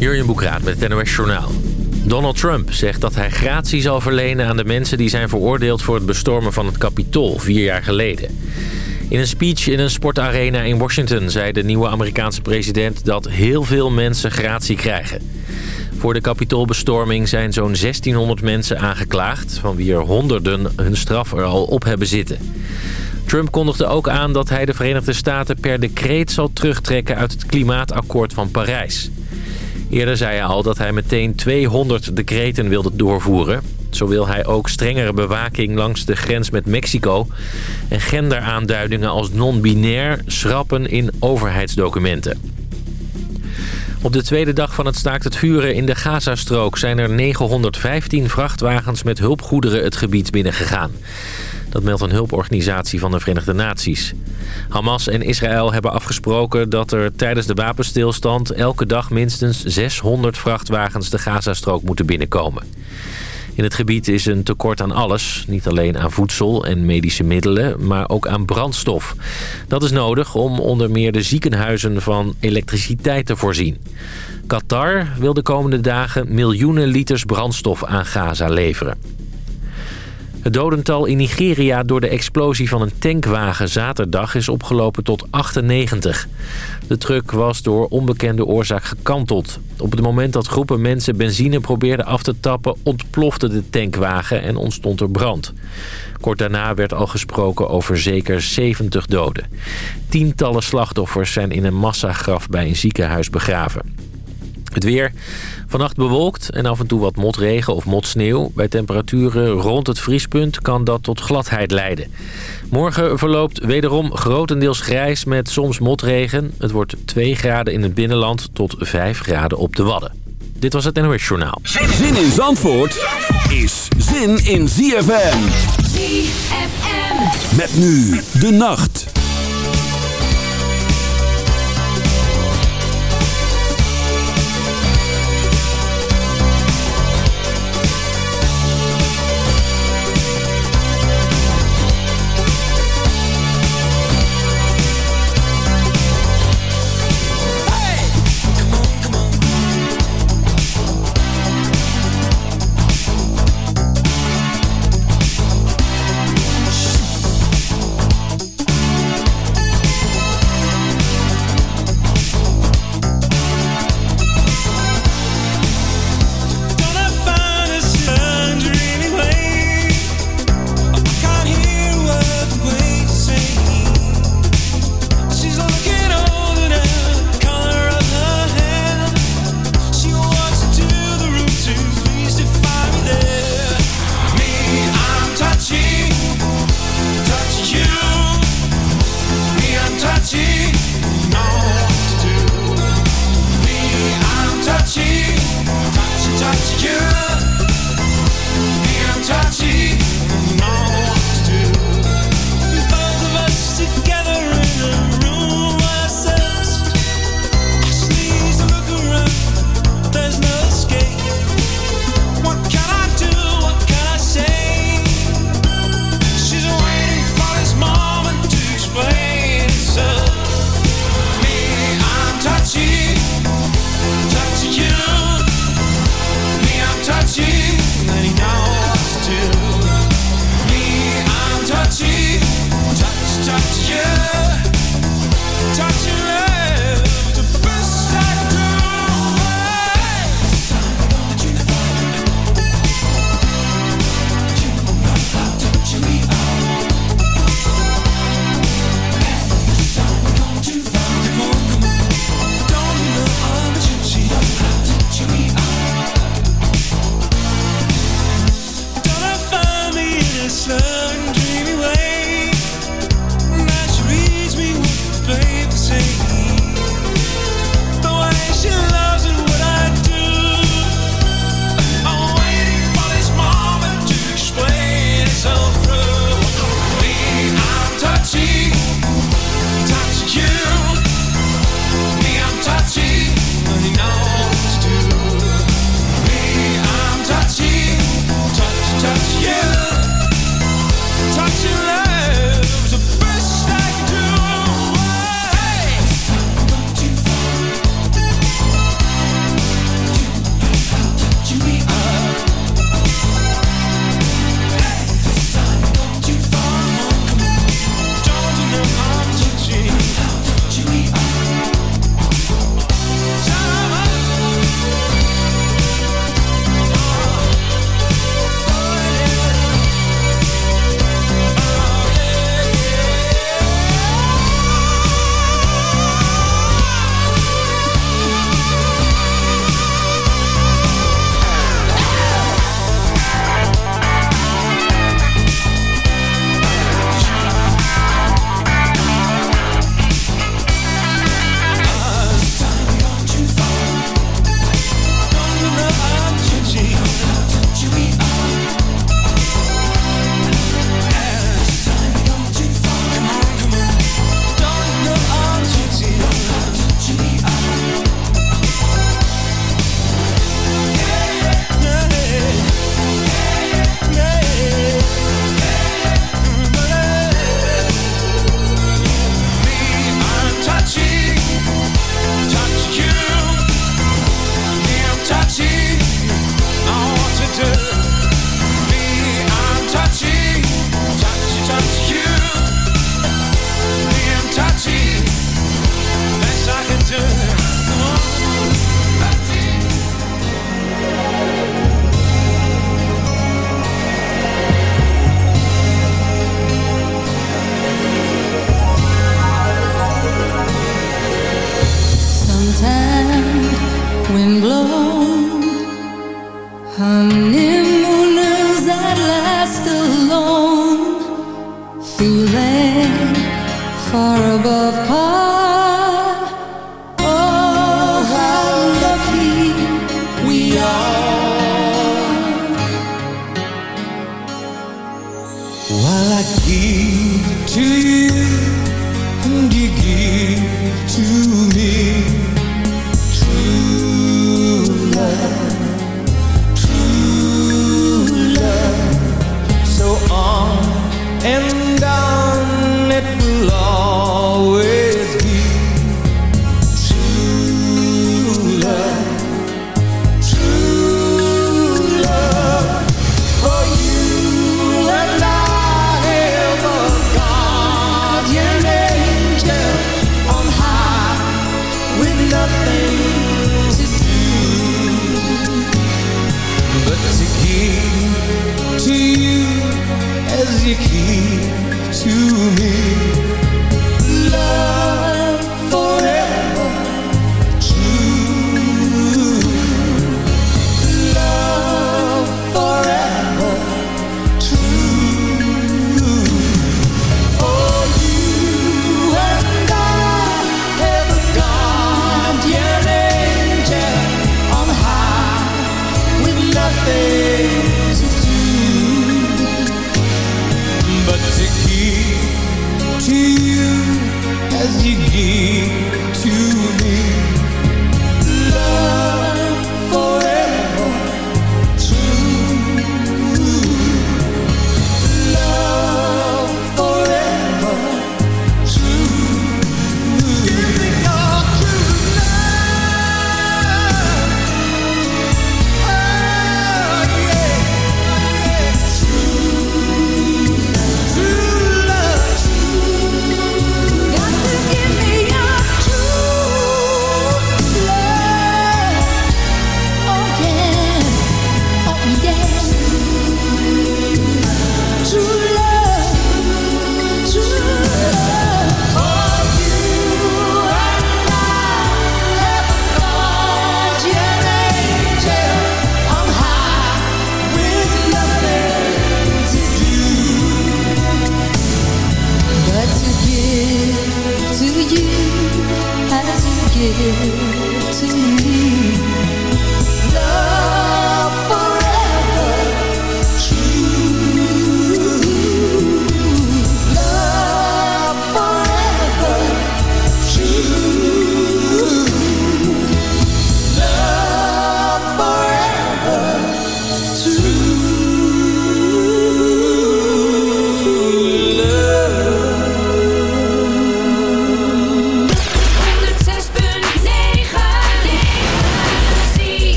Jurjen Boekraat met het NOS Journaal. Donald Trump zegt dat hij gratie zal verlenen aan de mensen die zijn veroordeeld voor het bestormen van het Capitool vier jaar geleden. In een speech in een sportarena in Washington zei de nieuwe Amerikaanse president dat heel veel mensen gratie krijgen. Voor de kapitoolbestorming zijn zo'n 1600 mensen aangeklaagd... van wie er honderden hun straf er al op hebben zitten. Trump kondigde ook aan dat hij de Verenigde Staten per decreet zal terugtrekken... uit het klimaatakkoord van Parijs. Eerder zei hij al dat hij meteen 200 decreten wilde doorvoeren. Zo wil hij ook strengere bewaking langs de grens met Mexico... en genderaanduidingen als non-binair schrappen in overheidsdocumenten. Op de tweede dag van het staakt het vuren in de Gazastrook... zijn er 915 vrachtwagens met hulpgoederen het gebied binnengegaan. Dat meldt een hulporganisatie van de Verenigde Naties. Hamas en Israël hebben afgesproken dat er tijdens de wapenstilstand... elke dag minstens 600 vrachtwagens de Gazastrook moeten binnenkomen. In het gebied is een tekort aan alles. Niet alleen aan voedsel en medische middelen, maar ook aan brandstof. Dat is nodig om onder meer de ziekenhuizen van elektriciteit te voorzien. Qatar wil de komende dagen miljoenen liters brandstof aan Gaza leveren. Het dodental in Nigeria door de explosie van een tankwagen zaterdag is opgelopen tot 98. De truck was door onbekende oorzaak gekanteld. Op het moment dat groepen mensen benzine probeerden af te tappen... ontplofte de tankwagen en ontstond er brand. Kort daarna werd al gesproken over zeker 70 doden. Tientallen slachtoffers zijn in een massagraf bij een ziekenhuis begraven. Het weer. Vannacht bewolkt en af en toe wat motregen of motsneeuw. Bij temperaturen rond het vriespunt kan dat tot gladheid leiden. Morgen verloopt wederom grotendeels grijs met soms motregen. Het wordt 2 graden in het binnenland tot 5 graden op de Wadden. Dit was het NOS Journaal. Zin in Zandvoort is zin in ZFM. ZFM. Met nu de nacht.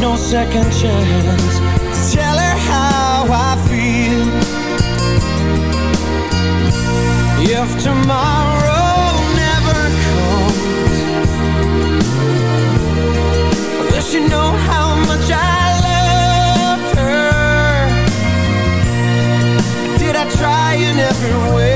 no second chance. Tell her how I feel. If tomorrow never comes Will she know how much I love her? Did I try in every way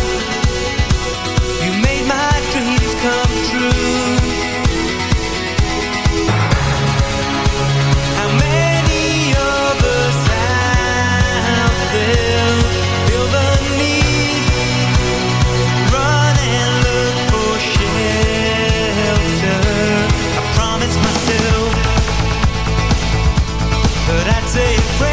take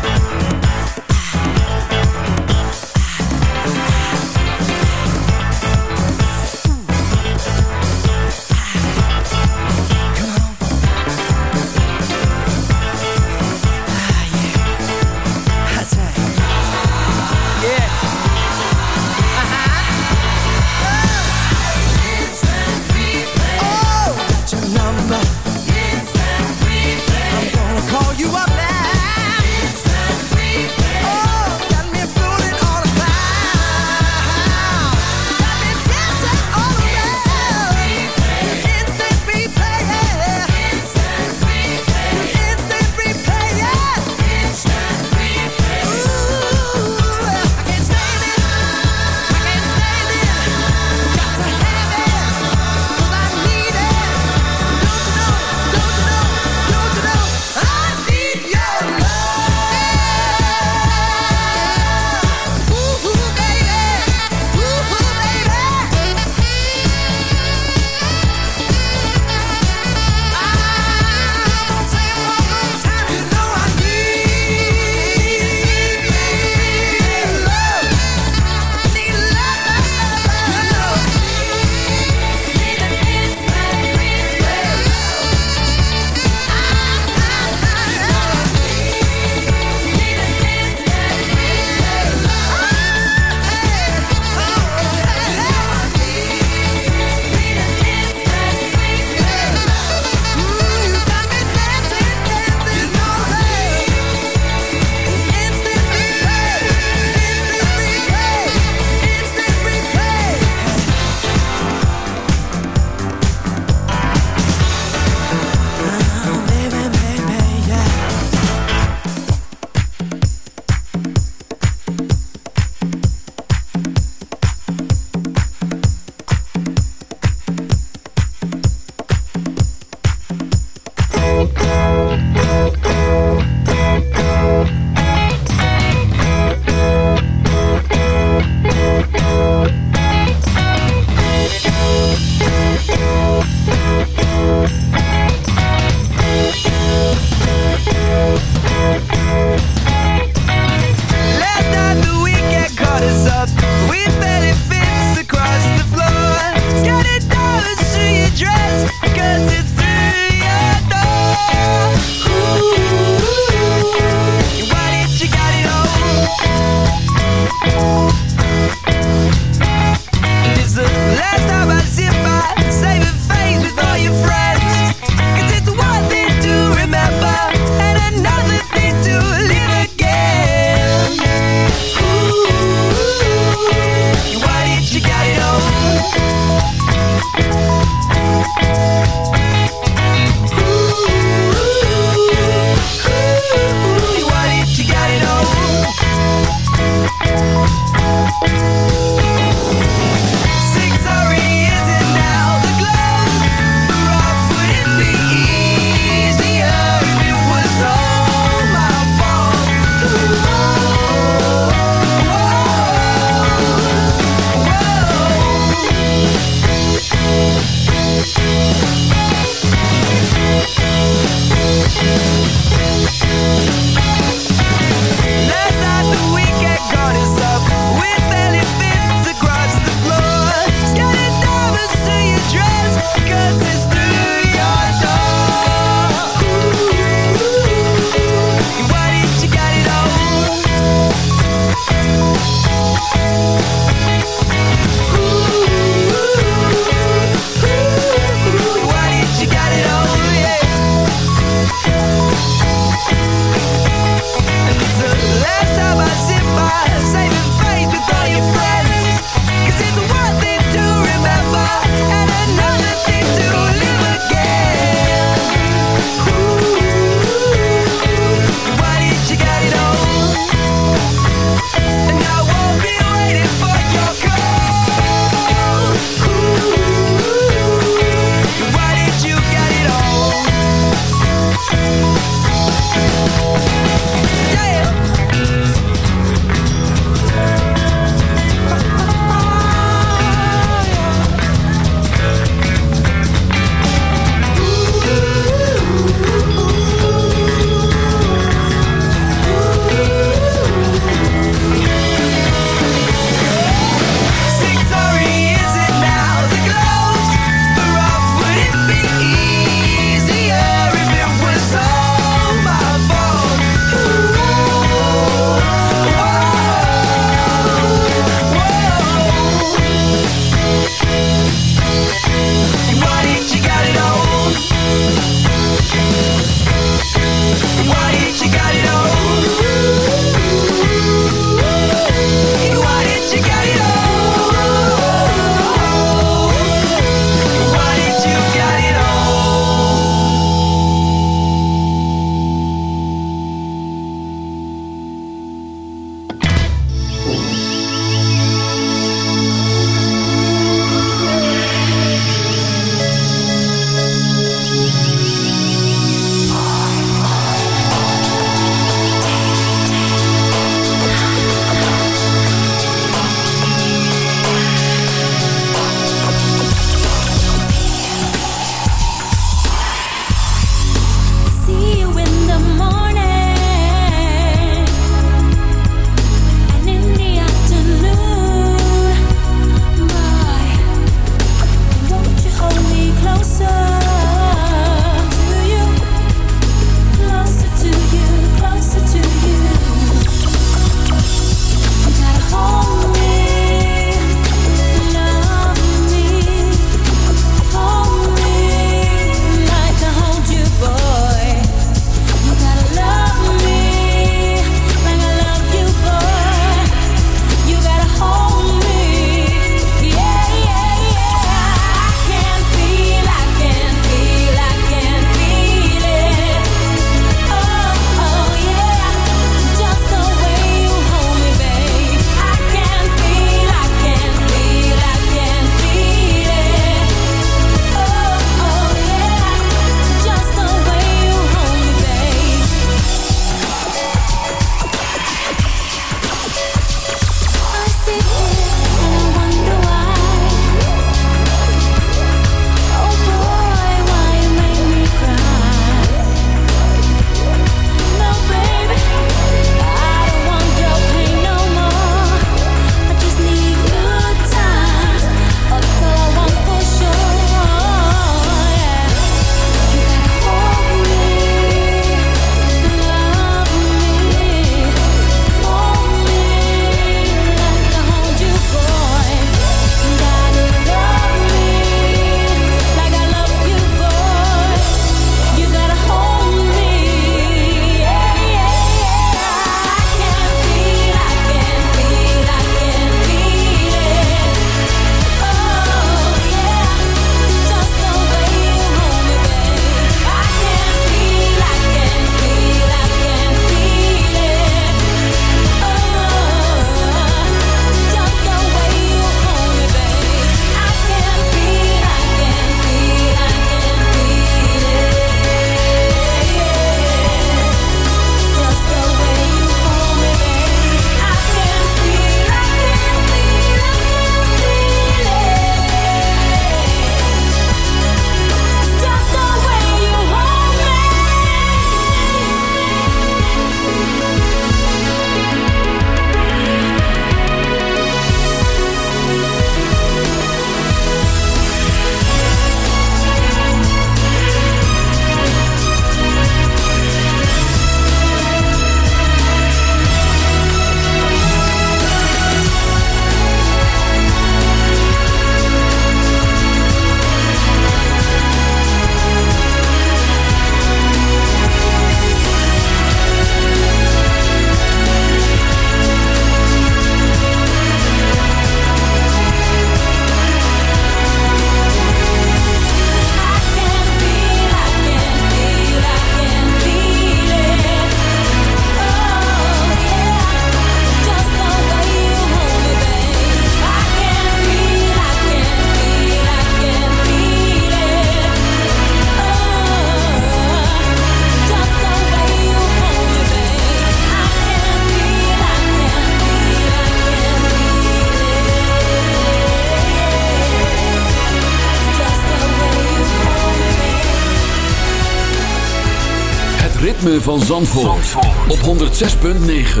van Zandvoort, op 106.9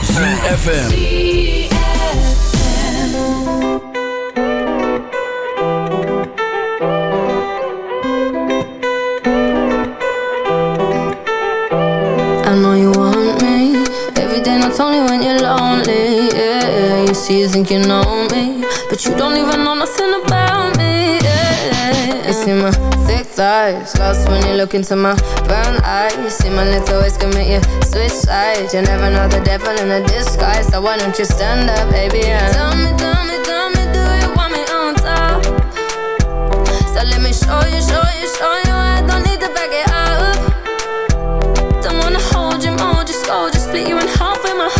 CFFM I know you want me. Every day not only when you're lonely Yeah, you see you think you know thighs Lost when you look into my brown eyes. See my little ways make you switch sides You never know the devil in a disguise. So why don't you stand up, baby, and Tell me, tell me, tell me, do you want me on top? So let me show you, show you, show you. I don't need to back it up. Don't wanna hold you, mold you, scold you Split you in half with my heart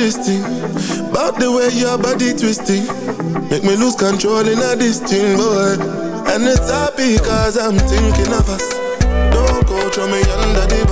About the way your body twisting. Make me lose control in a this boy And it's happy cause I'm thinking of us. Don't go throw me under the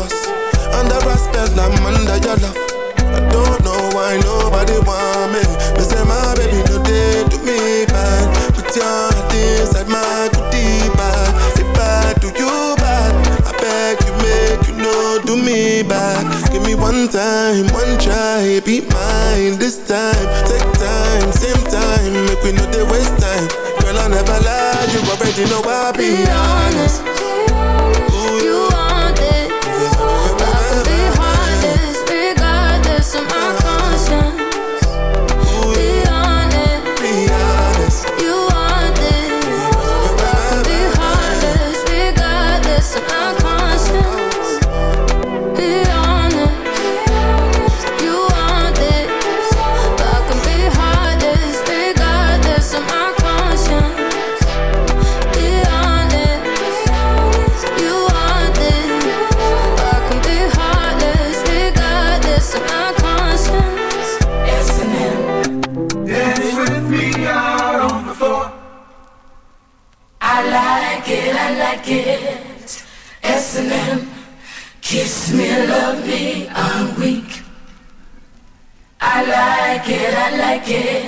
time, one try Be mine this time. Take time, same time Make we know they waste time. Girl I never lie You already know I be Be honest, you like it.